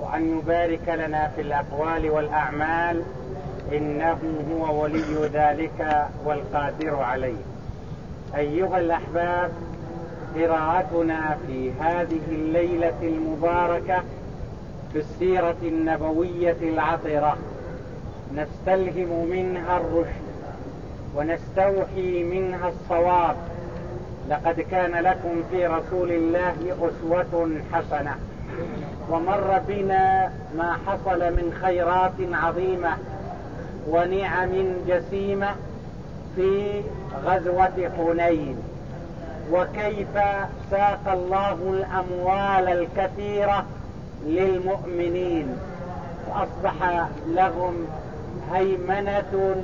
وأن يبارك لنا في الأقوال والأعمال إنه هو ولي ذلك والقادر عليه. أيها الأحباب قراءتنا في هذه الليلة المباركة في السيرة النبوية العطرة. نستلهم منها الرشد ونستوحي منها الصواب. لقد كان لكم في رسول الله أسوة حسنة. ومر بنا ما حصل من خيرات عظيمة ونعم جسيمة في غزوة حنين. وكيف ساق الله الأموال الكثيرة للمؤمنين. وأصبح لهم هيمنة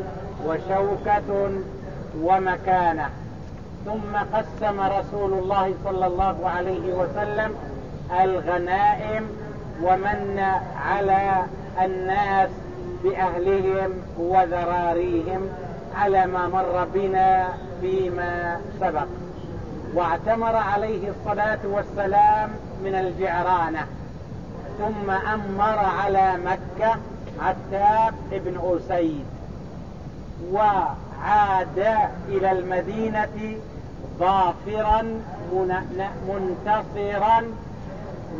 وشوكة ومكانة. ثم قسم رسول الله صلى الله عليه وسلم الغنائم ومن على الناس بأهلهم وذراريهم على ما مر بنا فيما سبق. واعتمر عليه الصلاة والسلام من الجعرانة ثم أمر على مكة عتاب ابن أسيد وعاد إلى المدينة ظافرا منتصرا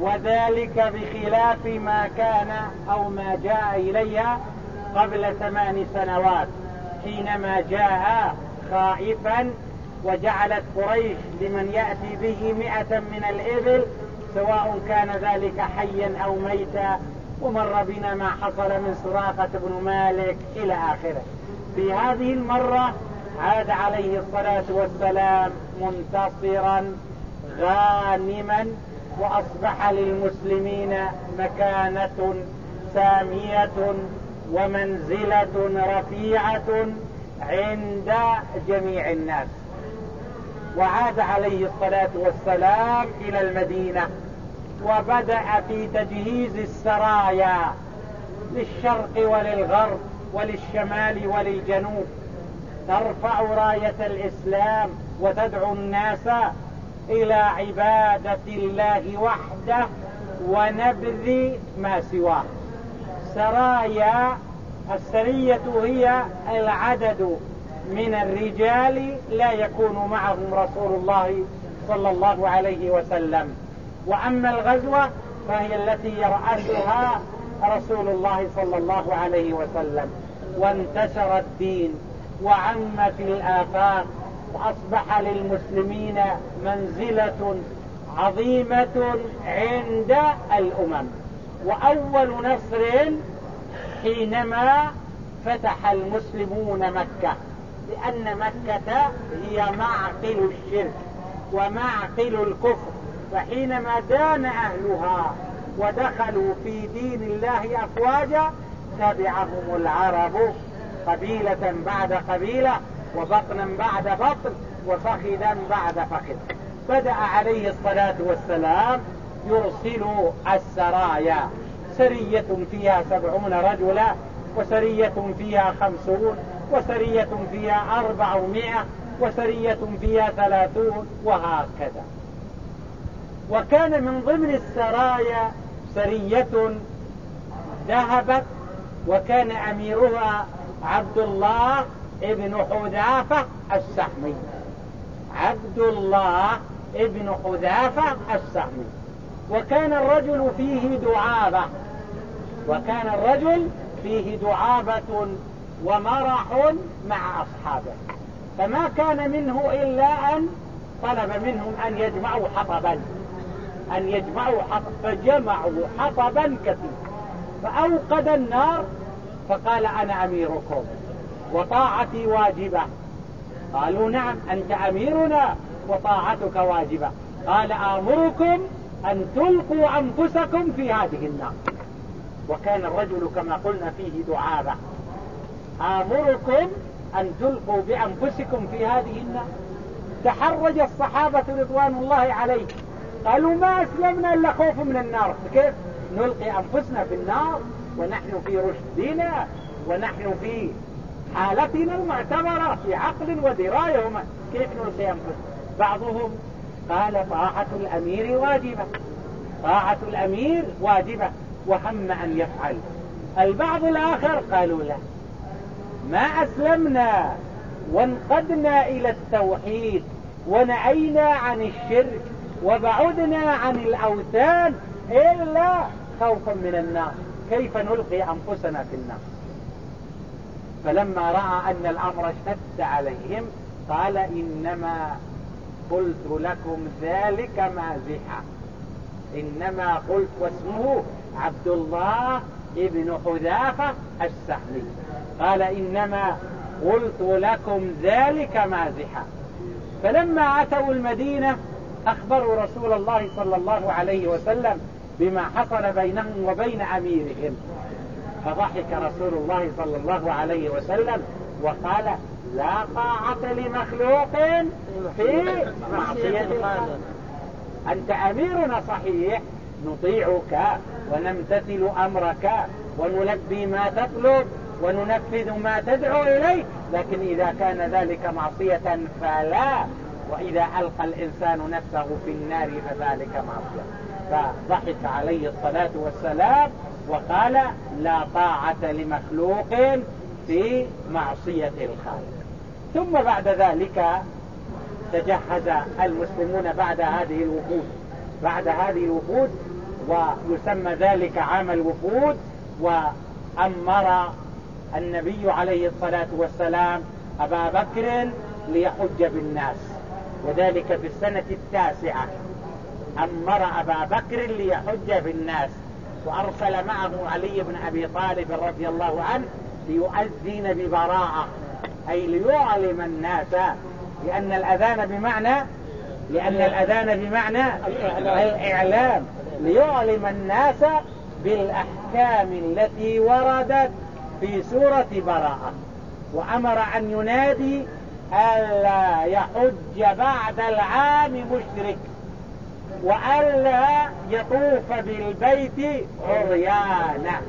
وذلك بخلاف ما كان أو ما جاء إليها قبل ثمان سنوات حينما جاء خائفا وجعلت قريش لمن يأتي به مئة من الإبل سواء كان ذلك حيا أو ميتا ومر بنا ما حصل من سراقة بن مالك إلى آخره. في هذه المرة عاد عليه الصلاة والسلام منتصرا غانما وأصبح للمسلمين مكانة سامية ومنزلة رفيعة عند جميع الناس. وعاد عليه الصلاة والسلام إلى المدينة وبدأ في تجهيز السرايا للشرق وللغرب وللشمال وللجنوب. ترفع راية الإسلام وتدعو الناس إلى عبادة الله وحده ونبذ ما سواه. سرايا السرية هي العدد من الرجال لا يكون معهم رسول الله صلى الله عليه وسلم. وأما الغزوة فهي التي يرأسها رسول الله صلى الله عليه وسلم. وانتشر الدين وعم في الآفاق وأصبح للمسلمين منزلة عظيمة عند الأمم. وأول نصر حينما فتح المسلمون مكة لأن مكة هي معقل الشرك ومعقل الكفر. فحينما دان أهلها ودخلوا في دين الله أفواجا تبعهم العرب قبيلة بعد قبيلة. وبطنا بعد بطن وفخذا بعد فخذ. بدأ عليه الصلاة والسلام يرسل السرايا. سرية فيها سبعون رجلا وسرية فيها خمسون وسرية فيها أربعمائة وسرية فيها ثلاثون وهكذا. وكان من ضمن السرايا سرية ذهبت وكان أميرها عبد الله ابن حذافة السحمي عبد الله ابن حذافة السحمي وكان الرجل فيه دعابة. وكان الرجل فيه دعابة ومرح مع أصحابه. فما كان منه إلا أن طلب منهم أن يجمعوا حطبا. أن يجمعوا حطب فجمعوا حطبا كثيرا. فأوقد النار. فقال أنا أميركم. وطاعتي واجبة. قالوا نعم أنت أميرنا وطاعتك واجبة. قال آمركم أن تلقوا أنفسكم في هذه النار. وكان الرجل كما قلنا فيه دعابة. آمركم أن تلقوا بأنفسكم في هذه النار. تحرج الصحابة رضوان الله عليه قالوا ما أسلمنا إلا خوف من النار. كيف؟ نلقي أنفسنا في النار ونحن في رشدنا ونحن في حالتنا المعتبرة في عقل ودراية وما كيف نلقي أنفسنا؟ بعضهم قال طاعة الأمير واجبة. طاعة الأمير واجبة. وهم أن يفعل. البعض الآخر قالوا لا. ما أسلمنا وانقدنا إلى التوحيد ونعينا عن الشرك وبعدنا عن الأوثان إلا خوفا من النار. كيف نلقي أنفسنا في النار؟ فلما رأى أن الأمر اشتد عليهم قال إنما قلت لكم ذلك مازحا إنما قلت واسمه عبد الله ابن حذافة السهمي قال إنما قلت لكم ذلك مازحا فلما أتوا المدينة أخبروا رسول الله صلى الله عليه وسلم بما حصل بينهم وبين أميرهم. فضحك رسول الله صلى الله عليه وسلم وقال لا طاعة لمخلوق في معصية أنت أميرنا صحيح نطيعك ونمتثل أمرك ونلبي ما تطلب وننفذ ما تدعو إليه لكن إذا كان ذلك معصية فلا وإذا ألقى الإنسان نفسه في النار فذلك معصية. فضحك عليه الصلاة والسلام وقال لا طاعة لمخلوق في معصية الخالق. ثم بعد ذلك تجهز المسلمون بعد هذه الوفود بعد هذه الوفود ويسمى ذلك عام الوفود وأمر النبي عليه الصلاة والسلام أبا بكر ليحج بالناس. وذلك في السنة التاسعة. أمر أبا بكر ليحج بالناس. وأرسل معه علي بن أبي طالب رضي الله عنه ليؤذن ببراءة. أي ليعلم الناس لأن الأذان بمعنى لأن الأذان بمعنى الإعلام. ليعلم الناس بالأحكام التي وردت في سورة براءة. وأمر أن ينادي ألا يحج بعد العام مشرك. وألا يطوف بالبيت عريانا.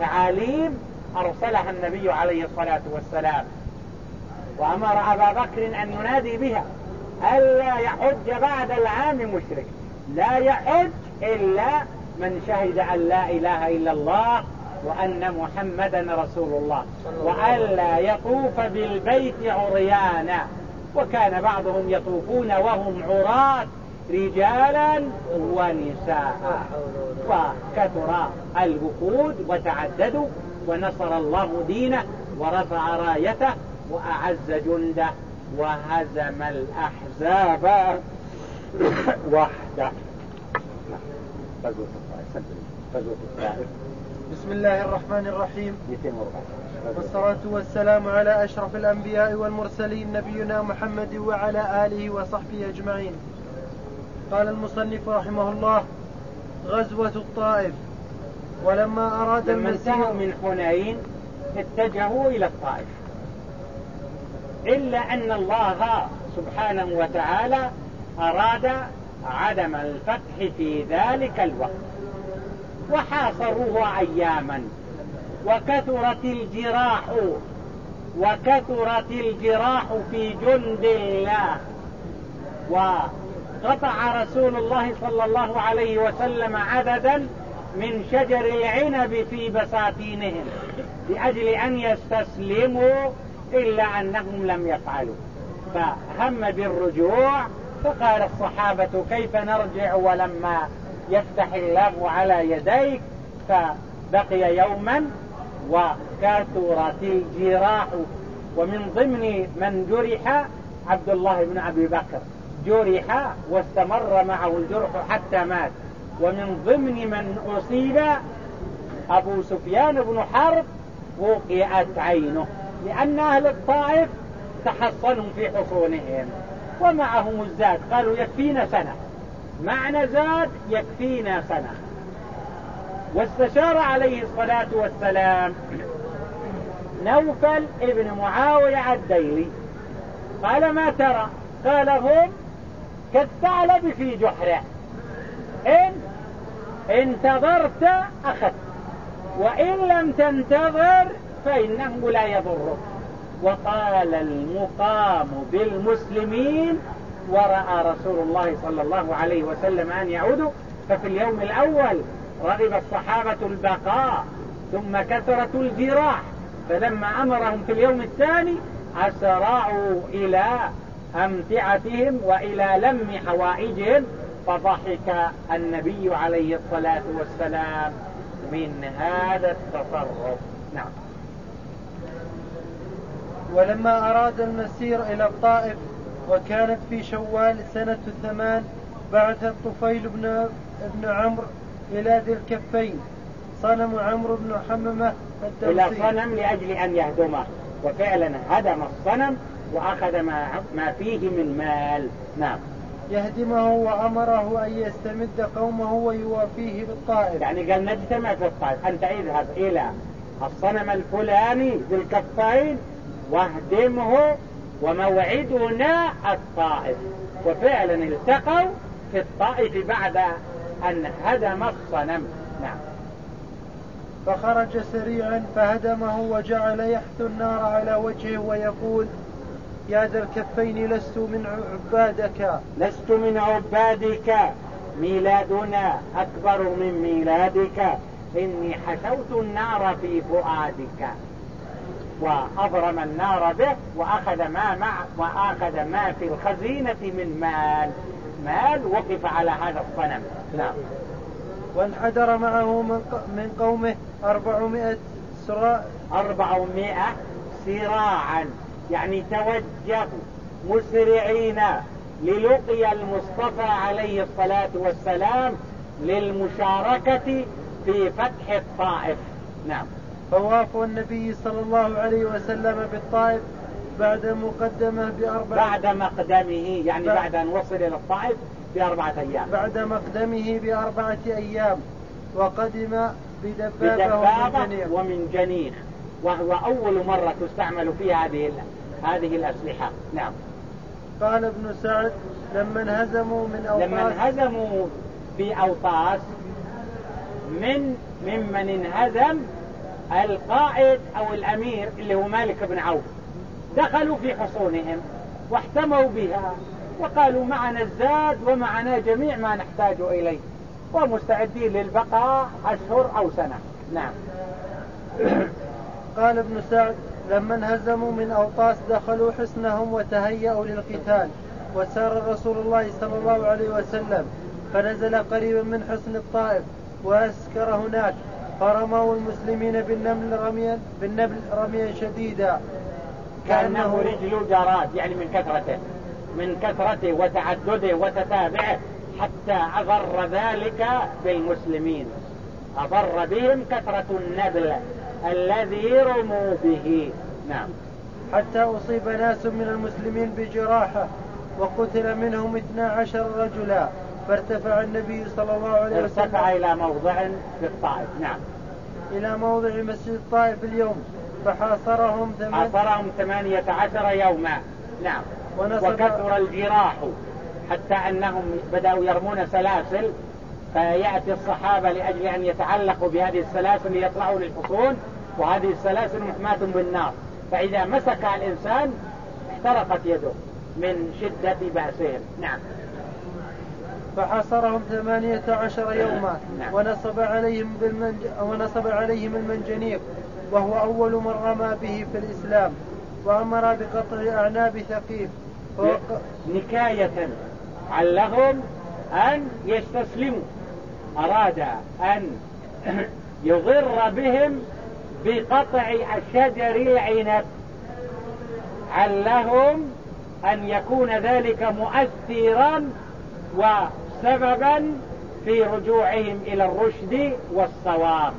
تعاليم أرسلها النبي عليه الصلاة والسلام. وأمر أبا بكر أن ينادي بها. ألا يحج بعد العام مشرك. لا يحج إلا من شهد أن لا إله إلا الله وأن محمدا رسول الله. وألا يطوف بالبيت عريانا. وكان بعضهم يطوفون وهم عراة. رجالا ونساء. وكثر الوقود وتعددوا ونصر الله دينه ورفع رايته وأعز جنده وهزم الأحزاب وحده. بسم الله الرحمن الرحيم. والصلاة والسلام على أشرف الأنبياء والمرسلين نبينا محمد وعلى آله وصحبه أجمعين. قال المصنف رحمه الله غزوة الطائف. ولما أراد لما انتهوا من حنين اتجهوا إلى الطائف. إلا أن الله سبحانه وتعالى أراد عدم الفتح في ذلك الوقت. وحاصروه أياما. وكثرت الجراح. وكثرت الجراح في جند الله. وقطع رسول الله صلى الله عليه وسلم عددا من شجر العنب في بساتينهم لأجل أن يستسلموا إلا أنهم لم يفعلوا. فهم بالرجوع فقال الصحابة كيف نرجع ولما يفتح الله على يديك؟ فبقي يوما وكثرت الجراح ومن ضمن من جرح عبد الله بن أبي بكر. جرح واستمر معه الجرح حتى مات. ومن ضمن من أصيب أبو سفيان بن حرب وقعت عينه لأن أهل الطائف تحصنوا في حصونهم ومعهم الزاد. قالوا يكفينا سنة. معنى زاد يكفينا سنة. واستشار عليه الصلاة والسلام نوفل ابن معاوية الديلي. قال ما ترى؟ قال هم كالثعلب في جحره. إن انتظرت أخذت وإن لم تنتظر فإنه لا يضرك. وقال المقام بالمسلمين ورأى رسول الله صلى الله عليه وسلم أن يعودوا ففي اليوم الأول رغب الصحابة البقاء ثم كثرة الجراح فلما أمرهم في اليوم الثاني أسرعوا إلى أمتعتهم وإلى لم حوائجهم فضحك النبي عليه الصلاة والسلام من هذا التصرف. نعم. ولما أراد المسير إلى الطائف وكانت في شوال سنة ثمان بعث الطفيل بن ابن عمرو إلى ذي الكفين صنم عمرو بن حممة إلى صنم لأجل أن يهدمه. وفعلا هدم الصنم وأخذ ما, ما فيه من مال. نعم. يهدمه وأمره أن يستمد قومه ويوافيه بالطائف. يعني قال نجتمع في الطائف. أنت اذهب إلى الصنم الفلاني بالكفين واهدمه وموعدنا الطائف. وفعلا التقوا في الطائف بعد أن هدم الصنم. نعم. فخرج سريعا فهدمه وجعل يحث النار على وجهه ويقول يا ذا الكفين لست من عبادك. لست من عبادك. ميلادنا أكبر من ميلادك. إني حشوت النار في فؤادك. وأضرم النار به وأخذ ما مع وأخذ ما في الخزينة من مال. مال وقف على هذا الصنم. نعم. وانحدر معه من قومه أربعمائة سراع أربعمائة سراعا. يعني توجهوا مسرعين للقي المصطفى عليه الصلاة والسلام للمشاركة في فتح الطائف. نعم. فوافوا النبي صلى الله عليه وسلم بالطائف بعد مقدمة بأربعة بعد مقدمه يعني بعد, بعد أن وصل إلى الطائف بأربعة أيام. بعد مقدمه بأربعة أيام وقدم بدبابة ومن جنيخ. وهو أول مرة تستعمل فيها هذه هذه الأسلحة. نعم. قال ابن سعد لما انهزموا من أوطاس لما انهزموا في أوطاس من ممن انهزم القائد أو الأمير اللي هو مالك بن عوف. دخلوا في حصونهم واحتموا بها وقالوا معنا الزاد ومعنا جميع ما نحتاج إليه ومستعدين للبقاء أشهر أو سنة. نعم. قال ابن سعد لما انهزموا من أوطاس دخلوا حصنهم وتهيأوا للقتال وسار رسول الله صلى الله عليه وسلم فنزل قريبا من حصن الطائف وأسكر هناك فرموا المسلمين بالنمل رميا بالنبل رميا شديدا. كأنه رجل جراد يعني من كثرته من كثرته وتعدده وتتابعه حتى أضر ذلك بالمسلمين. أضر بهم كثرة النبل. الذي رموا به. نعم. حتى أصيب ناس من المسلمين بجراحة وقتل منهم اثنا عشر رجلا فارتفع النبي صلى الله عليه وسلم ارتفع إلى موضع في الطائف. نعم. إلى موضع مسجد الطائف اليوم فحاصرهم ثمان حاصرهم ثمانية عشر يوما. نعم. وكثر الجراح حتى أنهم بدأوا يرمون سلاسل فيأتي الصحابة لأجل أن يتعلقوا بهذه السلاسل ليطلعوا للحصون وهذه السلاسل محماة بالنار. فإذا مسك الإنسان احترقت يده من شدة بأسهم. نعم. فحصرهم ثمانية عشر يوما نعم. ونصب عليهم بالمنج... ونصب عليهم المنجنيق وهو أول من رمى به في الإسلام وأمر بقطع أعناب ثقيف. فوق... نكاية علهم أن يستسلموا. أراد أن يضر بهم بقطع شجر العنب. علهم أن يكون ذلك مؤثرا وسببا في رجوعهم إلى الرشد والصواب.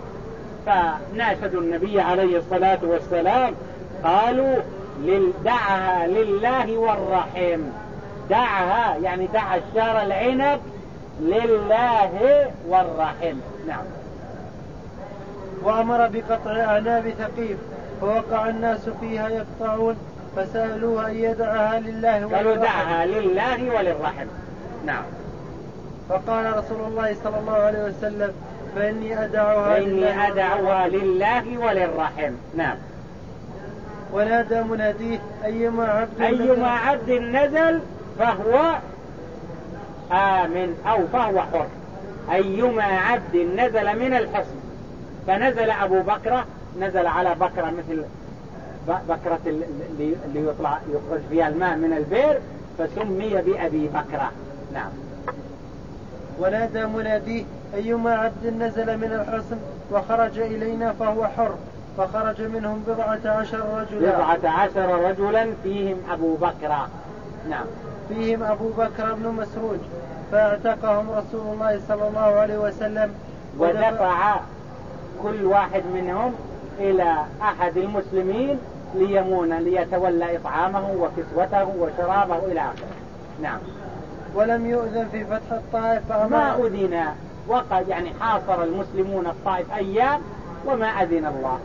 فناشدوا النبي عليه الصلاة والسلام قالوا دعها لله والرحم. دعها يعني دع الشار العنب لله والرحم نعم. وأمر بقطع أعناب ثقيف فوقع الناس فيها يقطعون فسألوه أن يدعها لله قالوا دعها لله وللرحم نعم. فقال رسول الله صلى الله عليه وسلم فإني أدعوها فإني لله أدعوها لله وللرحم نعم. ونادى مناديه أيما عبد أيما عبد نزل فهو آمن أو فهو حر. أيما عبد نزل من الحصن فنزل أبو بكرة نزل على بكرة مثل بكرة اللي يطلع يخرج فيها الماء من البئر فسمي بأبي بكرة. نعم. ونادى مناديه أيما عبد نزل من الحصن وخرج إلينا فهو حر فخرج منهم بضعة عشر رجلا. بضعة عشر رجلا فيهم أبو بكر نعم. فيهم أبو بكر بن مسروج فاعتقهم رسول الله صلى الله عليه وسلم. ودفع كل واحد منهم إلى أحد المسلمين ليمون ليتولى إطعامه وكسوته وشرابه إلى آخره. نعم. ولم يؤذن في فتح الطائف ما أذن وقد يعني حاصر المسلمون الطائف أيام وما أذن الله.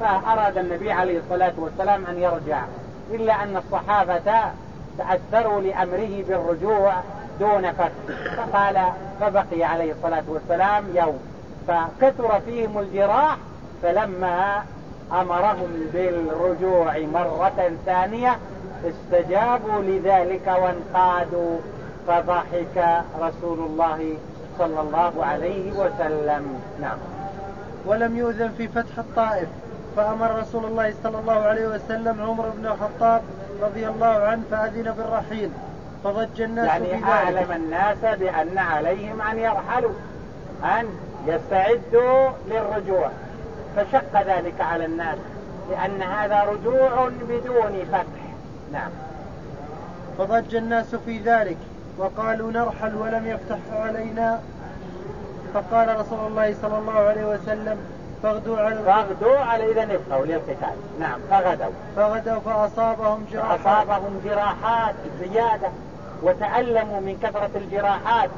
فأراد النبي عليه الصلاة والسلام أن يرجع إلا أن الصحابة تأثروا لأمره بالرجوع دون فتح. فقال فبقي عليه الصلاة والسلام يوم. فكثر فيهم الجراح فلما أمرهم بالرجوع مرة ثانية استجابوا لذلك وانقادوا. فضحك رسول الله صلى الله عليه وسلم. نعم. ولم يؤذن في فتح الطائف. فأمر رسول الله صلى الله عليه وسلم عمر بن الخطاب رضي الله عنه فأذن بالرحيل. فضج الناس يعني أعلم الناس بأن عليهم أن يرحلوا أن يستعدوا للرجوع. فشق ذلك على الناس لأن هذا رجوع بدون فتح. نعم. فضج الناس في ذلك. وقالوا نرحل ولم يفتح علينا. فقال رسول الله صلى الله عليه وسلم فغدوا على فغدوا على إذا نبقوا للقتال. نعم فغدوا فغدوا فأصابهم جراحات. أصابهم جراحات زيادة وتألموا من كثرة الجراحات.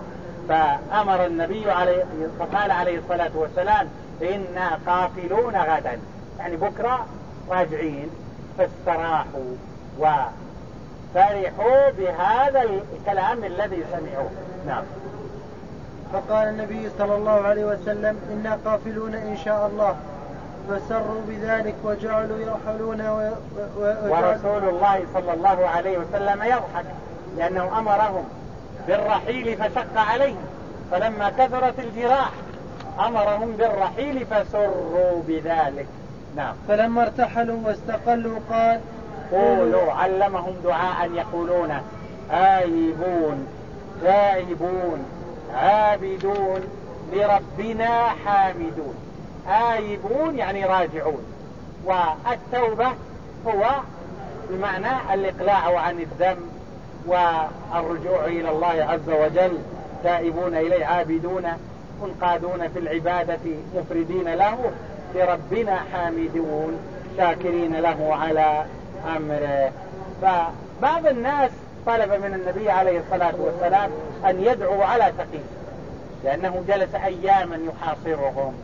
فأمر النبي عليه فقال عليه الصلاة والسلام إنا قافلون غدا. يعني بكرة راجعين فاستراحوا وفرحوا بهذا الكلام الذي سمعوه. نعم. فقال النبي صلى الله عليه وسلم إنا قافلون إن شاء الله فسروا بذلك وجعلوا يرحلون و... و... ورسول الله صلى الله عليه وسلم يضحك لأنه أمرهم بالرحيل فشق عليهم فلما كثرت الجراح أمرهم بالرحيل فسروا بذلك. نعم. فلما ارتحلوا واستقلوا قال قولوا علمهم دعاء يقولونه آيبون تائبون عابدون لربنا حامدون. آيبون يعني راجعون. والتوبة هو بمعنى الإقلاع عن الذنب والرجوع إلى الله عز وجل. تائبون إليه عابدون منقادون في العبادة مفردين له لربنا حامدون شاكرين له على أمره. فبعض الناس طلب من النبي عليه الصلاة والسلام أن يدعو على ثقيف لأنه جلس أياما يحاصرهم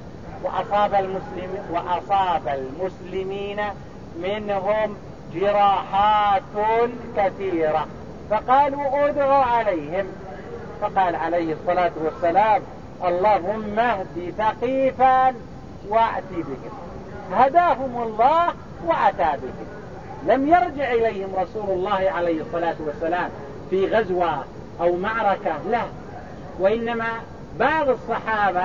وأصاب المسلم وأصاب المسلمين منهم جراحات كثيرة. فقالوا ادعوا عليهم. فقال عليه الصلاة والسلام اللهم اهد ثقيفا وأت بهم. هداهم الله وأتى بهم. لم يرجع إليهم رسول الله عليه الصلاة والسلام في غزوة أو معركة لا. وإنما بعض الصحابة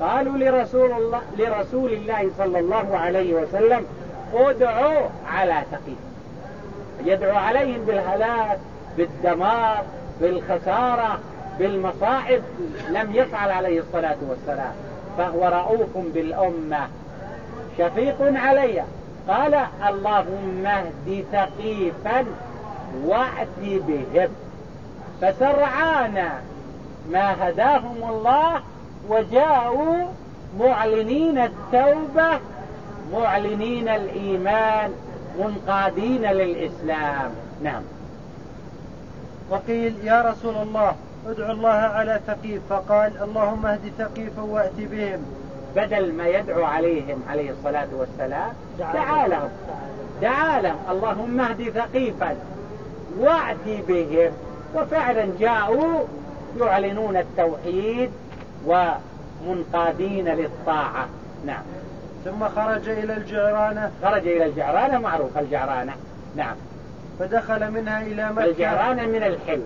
قالوا لرسول الله, لرسول الله صلى الله عليه وسلم ادعوا على ثقيف يدعو عليهم بالهلاك بالدمار بالخسارة بالمصائب لم يفعل عليه الصلاة والسلام. فهو رؤوف بالأمة شفيق عليها. قال اللهم اهد ثقيفا وأت بهم فسرعان ما هداهم الله وجاءوا معلنين التوبة معلنين الإيمان منقادين للإسلام. نعم. وقيل يا رسول الله ادعو الله على ثقيف. فقال اللهم اهد ثقيفا وأت بهم. بدل ما يدعو عليهم عليه الصلاة والسلام دعا لهم. دعا لهم. اللهم اهد ثقيفا. وأت بهم. وفعلا جاءوا يعلنون التوحيد ومنقادين للطاعة. نعم. ثم خرج إلى الجعرانة خرج إلى الجعرانة معروف الجعرانة نعم. فدخل منها إلى مكة. الجعرانة من الحل.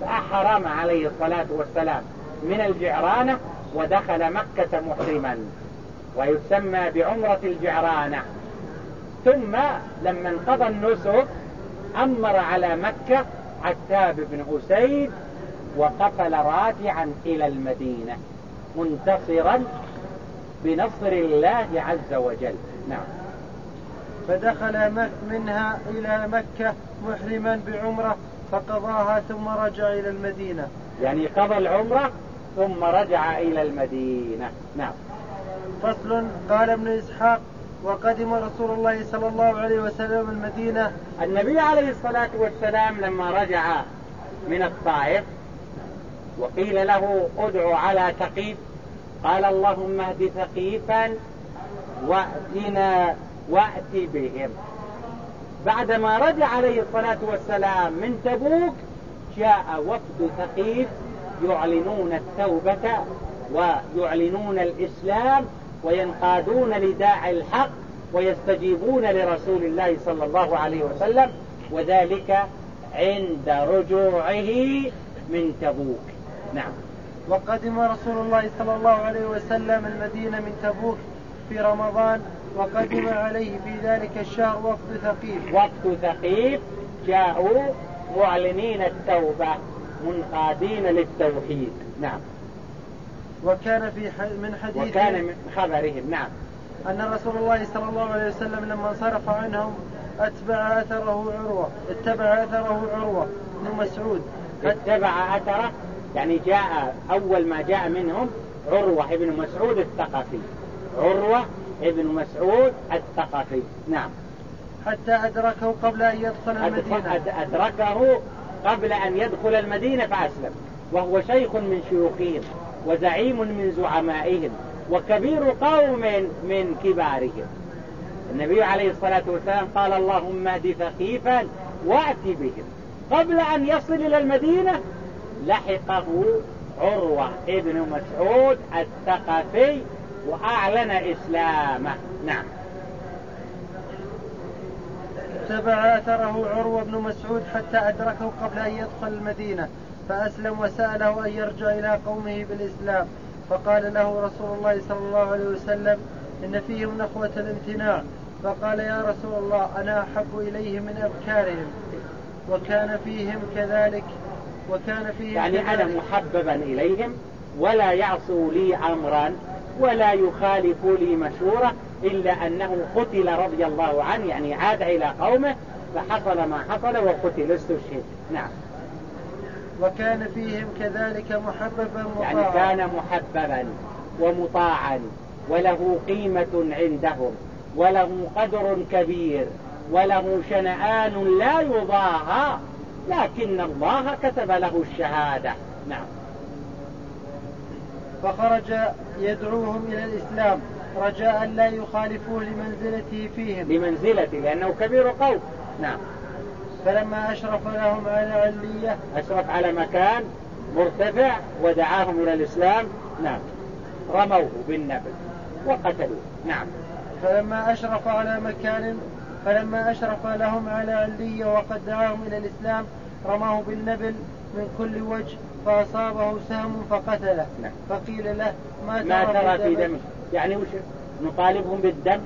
فأحرم عليه الصلاة والسلام. من الجعرانة ودخل مكة محرما ويسمى بعمرة الجعرانة. ثم لما انقضى النسك أمر على مكة عتاب بن أسيد وقفل راجعا إلى المدينة منتصرا بنصر الله عز وجل. نعم. فدخل منها إلى مكة محرما بعمرة فقضاها ثم رجع إلى المدينة. يعني قضى العمرة ثم رجع إلى المدينة. نعم. فصل قال ابن إسحاق وقدم رسول الله صلى الله عليه وسلم المدينة. النبي عليه الصلاة والسلام لما رجع من الطائف وقيل له ادعو على ثقيف. قال اللهم اهد ثقيفا وأتنا وات بهم. بعدما رجع عليه الصلاة والسلام من تبوك جاء وفد ثقيف. يعلنون التوبة ويعلنون الإسلام وينقادون لداعي الحق ويستجيبون لرسول الله صلى الله عليه وسلم وذلك عند رجوعه من تبوك. نعم. وقدم رسول الله صلى الله عليه وسلم المدينة من تبوك في رمضان وقدم عليه في ذلك الشهر وفد ثقيف. وفد ثقيف جاءوا معلنين التوبة. منقادين للتوحيد. نعم. وكان في من حديث وكان من خبرهم نعم. أن رسول الله صلى الله عليه وسلم لما انصرف عنهم أتبع أثره عروة اتبع أثره عروة بن مسعود. اتبع أثره يعني جاء أول ما جاء منهم عروة ابن مسعود الثقفي. عروة ابن مسعود الثقفي نعم. حتى أدركه قبل أن يدخل المدينة. أدركه قبل أن يدخل المدينة فأسلم. وهو شيخ من شيوخهم وزعيم من زعمائهم وكبير قوم من كبارهم. النبي عليه الصلاة والسلام قال اللهم اهد ثقيفا وأت بهم. قبل أن يصل إلى المدينة لحقه عروة ابن مسعود الثقفي وأعلن إسلامه. نعم. تبع أثره عروة بن مسعود حتى أدركه قبل أن يدخل المدينة فأسلم وسأله أن يرجع إلى قومه بالإسلام. فقال له رسول الله صلى الله عليه وسلم إن فيهم نخوة الامتناع. فقال يا رسول الله أنا أحب إليه من أبكارهم وكان فيهم كذلك وكان فيهم يعني كذلك. أنا محببا إليهم ولا يعصوا لي أمرا ولا يخالف لي مشورة إلا أنه قتل رضي الله عنه يعني عاد إلى قومه فحصل ما حصل وقتل استشهد نعم. وكان فيهم كذلك محببا مطاعا يعني كان محببا ومطاعا وله قيمة عندهم وله قدر كبير وله شنآن لا يضاهى لكن الله كتب له الشهادة. نعم. فخرج يدعوهم إلى الإسلام. رجاء لا يخالفوه لمنزلته فيهم. لمنزلته لأنه كبير قوم. نعم. فلما أشرف لهم على علية أشرف على مكان مرتفع ودعاهم إلى الإسلام نعم. رموه بالنبل وقتلوه نعم. فلما أشرف على مكان فلما أشرف لهم على علية وقد دعاهم إلى الإسلام رماه بالنبل من كل وجه فأصابه سهم فقتله. نعم. فقيل له ما, ما ترى في دم يعني وش نطالبهم بالدم؟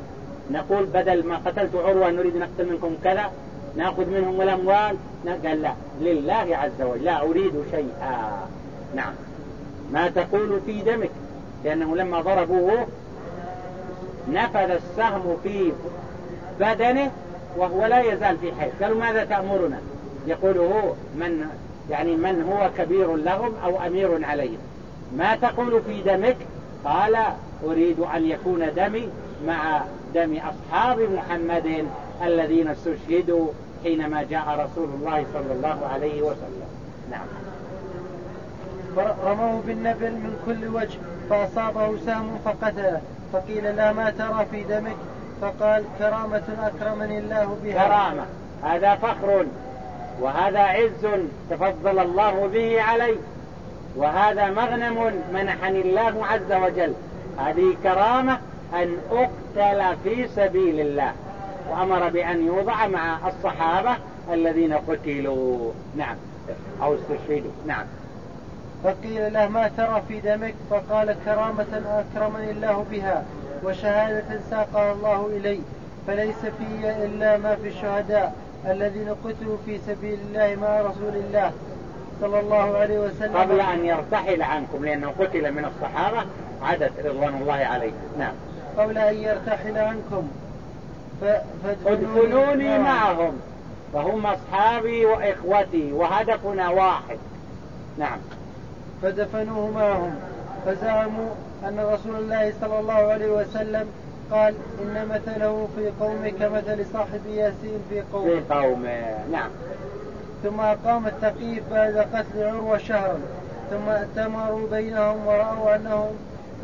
نقول بدل ما قتلت عروة نريد نقتل منكم كذا ناخذ منهم الأموال؟ قال لا لله عز وجل لا أريد شيئا. نعم. ما تقول في دمك لأنه لما ضربوه نفذ السهم في بدنه وهو لا يزال في حي قالوا ماذا تأمرنا؟ يقول هو من يعني من هو كبير لهم أو أمير عليهم. ما تقول في دمك؟ قال أريد أن يكون دمي مع دم أصحاب محمد الذين استشهدوا حينما جاء رسول الله صلى الله عليه وسلم. نعم. رموه بالنبل من كل وجه فأصابه سهم فقتله فقيل لا ما ترى في دمك؟ فقال كرامة أكرمني الله بها. كرامة. هذا فخر وهذا عز تفضل الله به علي وهذا مغنم منحني الله عز وجل. هذه كرامة أن أقتل في سبيل الله. وأمر بأن يوضع مع الصحابة الذين قتلوا. نعم. أو استشهدوا. نعم. فقيل له ما ترى في دمك؟ فقال كرامة أكرمني الله بها وشهادة ساقها الله إلي. فليس في إلا ما في الشهداء الذين قتلوا في سبيل الله مع رسول الله. صلى الله عليه وسلم. قبل أن يرتحل عنكم لأنه قتل من الصحابة عدد رضوان الله عليه. نعم. قبل أن يرتحل عنكم. فادخلوني معهم. فهم أصحابي وإخوتي وهدفنا واحد. نعم. فدفنوه معهم. فزعموا أن رسول الله صلى الله عليه وسلم قال إن مثله في قومه كمثل صاحب ياسين في قومه في قومه. نعم. ثم أقام التقييف بعد قتل عروة شهرا ثم ائتمروا بينهم ورأوا أنهم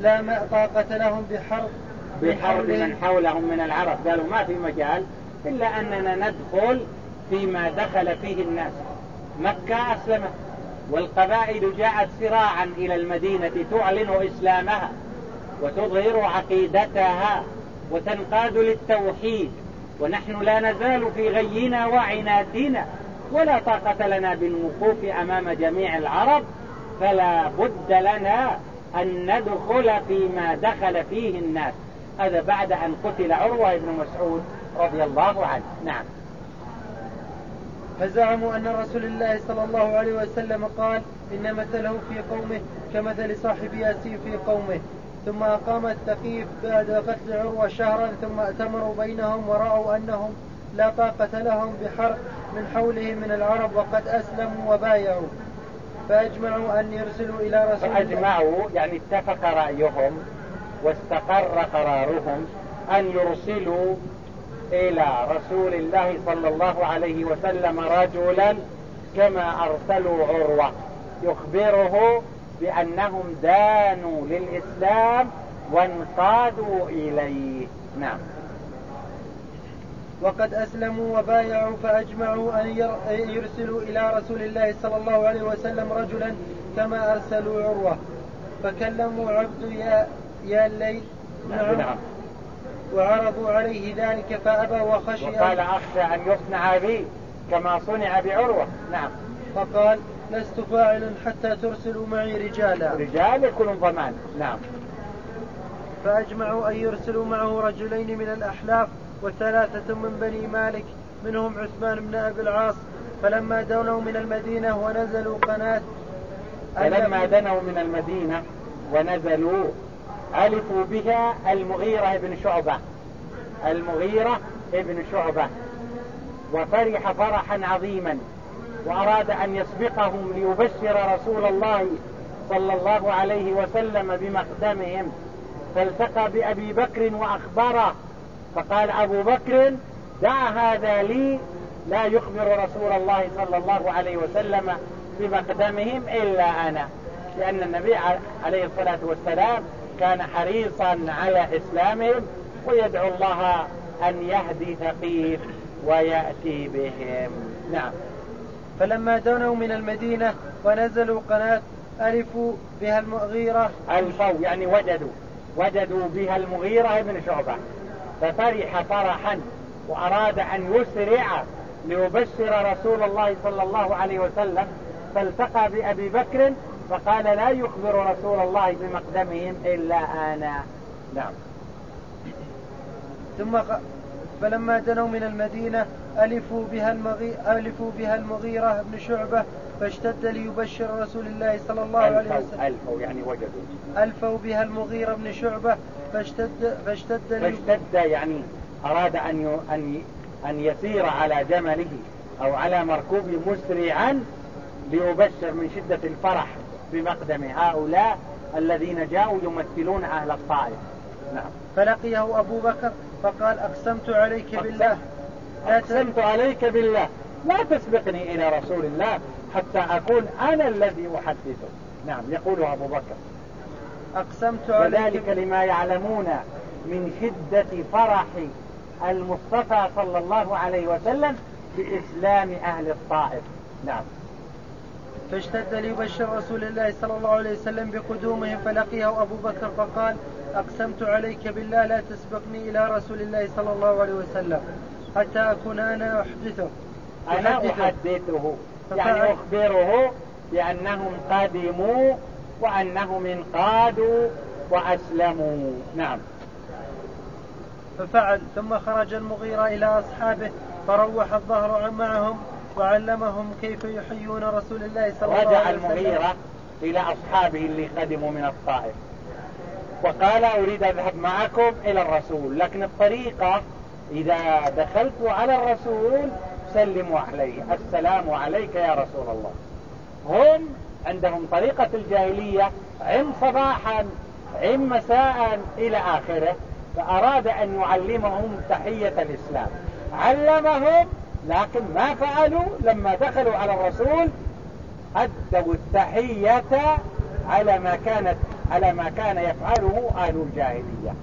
لا طاقة لهم بحرب بحرب من حولهم من العرب. قالوا ما في مجال إلا أننا ندخل فيما دخل فيه الناس. مكة أسلمت والقبائل جاءت سراعا إلى المدينة تعلن إسلامها وتظهر عقيدتها وتنقاد للتوحيد. ونحن لا نزال في غينا وعنادنا ولا طاقة لنا بالوقوف أمام جميع العرب فلا بد لنا أن ندخل فيما دخل فيه الناس. هذا بعد أن قتل عروة بن مسعود رضي الله عنه. نعم. فزعموا أن رسول الله صلى الله عليه وسلم قال إن مثله في قومه كمثل صاحب ياسين في قومه. ثم أقام التقيف بعد قتل عروة شهرا ثم أتمروا بينهم ورأوا أنهم لا طاقة لهم بحرب من حولهم من العرب وقد أسلموا وبايعوا. فأجمعوا أن يرسلوا إلى رسول الله. فأجمعوا يعني اتفق رأيهم واستقر قرارهم أن يرسلوا إلى رسول الله صلى الله عليه وسلم رجلا كما أرسلوا عروة. يخبره بأنهم دانوا للإسلام وانقادوا إليه. نعم. وقد أسلموا وبايعوا فأجمعوا أن يرسلوا إلى رسول الله صلى الله عليه وسلم رجلا كما أرسلوا عروة. فكلموا عبد يا يا الليل نعم, نعم. وعرضوا عليه ذلك فأبى وخشي وقال أخشى أن يصنع بي كما صنع بعروة. نعم. فقال لست فاعل حتى ترسلوا معي رجالا. رجال يكونوا ضمان. نعم. فأجمعوا أن يرسلوا معه رجلين من الأحلاف وثلاثة من بني مالك منهم عثمان بن أبي العاص فلما دنوا من المدينة ونزلوا قناة. فلما دنوا من المدينة ونزلوا ألفوا بها المغيرة بن شعبة. المغيرة بن شعبة. وفرح فرحا عظيما. وأراد أن يسبقهم ليبشر رسول الله صلى الله عليه وسلم بمقدمهم. فالتقى بأبي بكر وأخبره. فقال أبو بكر دع هذا لي لا يخبر رسول الله صلى الله عليه وسلم بمقدمهم إلا أنا لأن النبي عليه الصلاة والسلام كان حريصا على إسلامهم ويدعو الله أن يهدي ثقيف ويأتي بهم. نعم. فلما دنوا من المدينة ونزلوا قناة ألفوا بها المغيرة. ألفوا يعني وجدوا وجدوا بها المغيرة بن شعبة. ففرح فرحا وأراد أن يسرع ليبشر رسول الله صلى الله عليه وسلم فالتقى بأبي بكر فقال لا يخبر رسول الله بمقدمهم إلا أنا. نعم. ثم فلما دنوا من المدينة ألفوا بها, المغي... ألفوا بها المغيرة بن شعبة فاشتد ليبشر رسول الله صلى الله عليه وسلم. ألفوا يعني وجدوا. ألفوا بها المغيرة بن شعبة فاشتد فاشتد فاشتد يعني أراد أن ي... أن ي... أن يسير على جمله أو على مركوب مسرعا ليبشر من شدة الفرح بمقدم هؤلاء الذين جاءوا يمثلون أهل الطائف. نعم. فلقيه أبو بكر فقال أقسمت عليك بالله. أقسمت عليك بالله. لا تسبقني إلى رسول الله حتى أكون أنا الذي أحدثه. نعم يقولها أبو بكر. أقسمت عليك وذلك لما يعلمون من شدة فرح المصطفى صلى الله عليه وسلم بإسلام أهل الطائف. نعم. فاشتد ليبشر رسول الله صلى الله عليه وسلم بقدومه فلقيه أبو بكر فقال أقسمت عليك بالله لا تسبقني إلى رسول الله صلى الله عليه وسلم. حتى أكون أنا أحدثه. أنا أحدثه. يعني أخبره بأنهم قدموا وأنهم انقادوا وأسلموا. نعم. ففعل. ثم خرج المغيرة إلى أصحابه فروح الظهر معهم وعلمهم كيف يحيون رسول الله صلى الله عليه وسلم. رجع المغيرة إلى أصحابه اللي قدموا من الطائف. وقال أريد أذهب معكم إلى الرسول لكن الطريقة إذا دخلت على الرسول سلموا عليه. السلام عليك يا رسول الله. هم عندهم طريقة الجاهلية عم صباحا عم مساء إلى آخره فأراد أن يعلمهم تحية الإسلام. علمهم لكن ما فعلوا لما دخلوا على الرسول أدوا التحية على ما كانت على ما كان يفعله أهل الجاهلية.